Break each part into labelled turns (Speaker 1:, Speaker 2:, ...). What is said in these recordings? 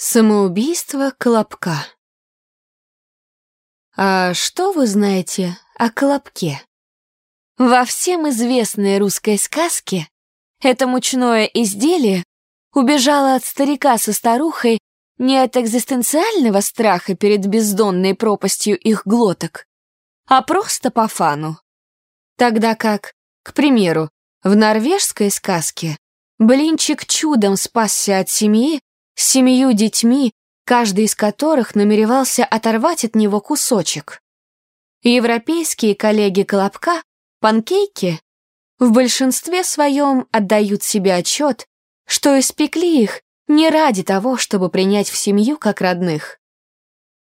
Speaker 1: Самоубийство Колобка А что вы знаете о Колобке? Во всем известной русской сказке это мучное изделие убежало от старика со старухой не от экзистенциального страха перед бездонной пропастью их глоток, а просто по фану. Тогда как, к примеру, в норвежской сказке блинчик чудом спасся от семьи, с семью детьми, каждый из которых намеревался оторвать от него кусочек. Европейские коллеги Колобка, панкейки, в большинстве своем отдают себе отчет, что испекли их не ради того, чтобы принять в семью как родных.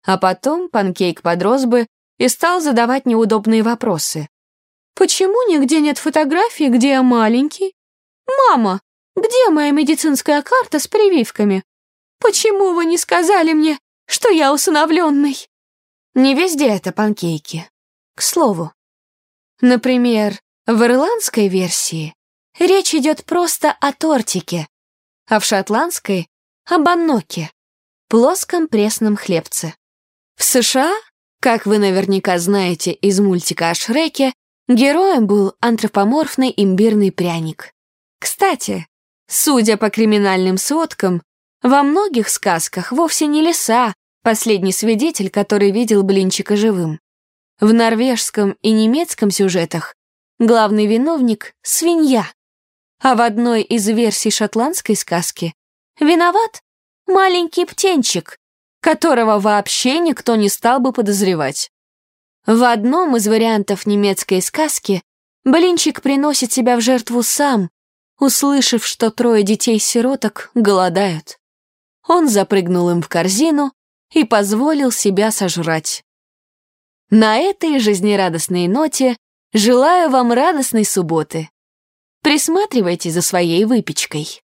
Speaker 1: А потом панкейк подрос бы и стал задавать неудобные вопросы. «Почему нигде нет фотографий, где я маленький? Мама, где моя медицинская карта с прививками? Почему вы не сказали мне, что я усыновленный?» Не везде это панкейки. К слову. Например, в ирландской версии речь идет просто о тортике, а в шотландской — о банноке, плоском пресном хлебце. В США, как вы наверняка знаете из мультика о Шреке, героем был антропоморфный имбирный пряник. Кстати, судя по криминальным сводкам, во многих сказках вовсе не лиса, последний свидетель, который видел блинчика живым. В норвежском и немецком сюжетах главный виновник — свинья. А в одной из версий шотландской сказки виноват маленький птенчик, которого вообще никто не стал бы подозревать. В одном из вариантов немецкой сказки блинчик приносит себя в жертву сам, услышав, что трое детей-сироток голодают. Он запрыгнул им в корзину и позволил себя сожрать. На этой жизнерадостной ноте желаю вам радостной субботы. Присматривайте за своей выпечкой.